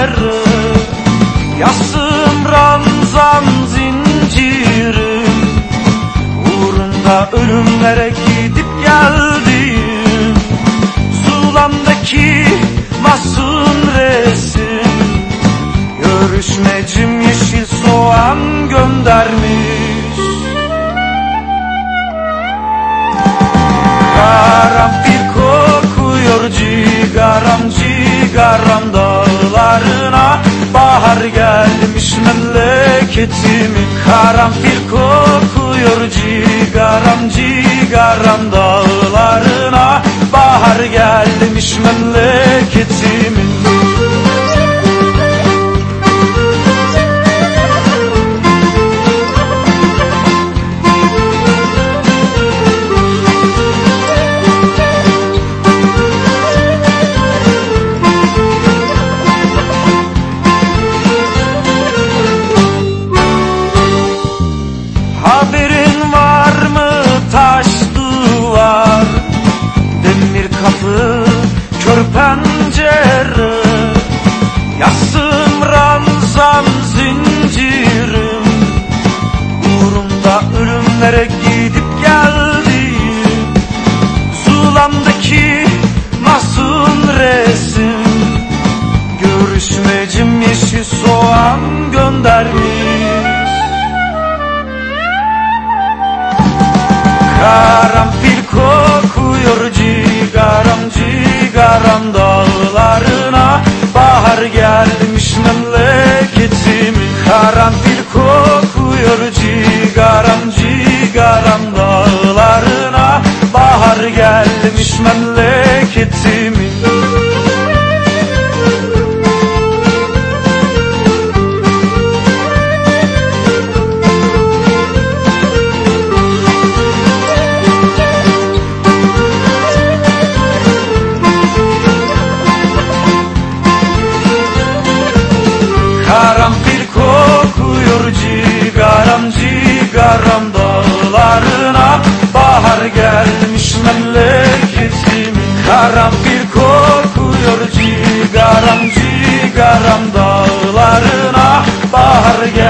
pencere Yasım ranzam zincirim Uğrunda ölümlere gidip geldim. Zulamdaki masum resim. Görüşmecim yeşil soğan göndermiş. Karanfil kokuyor cigaram cigaram dağlarına Bahar gelmiş memleketimin Karanfil kokuyor cigaram cigaram. Dağlarına Bahar gelmiş memleketimin soğan göndermiş. Karanfil kokuyor cigaram cigaram dağlarına. Bahar gelmiş memleketimin Karanfil kokuyor cigaram cigaram dağlarına. Bahar gelmiş memleketimin Çıkarım dağlarına. Bahar gelmiş memleketimin Karanfil kokuyor cigaram cigaram dağlarına. Bahar gelmiş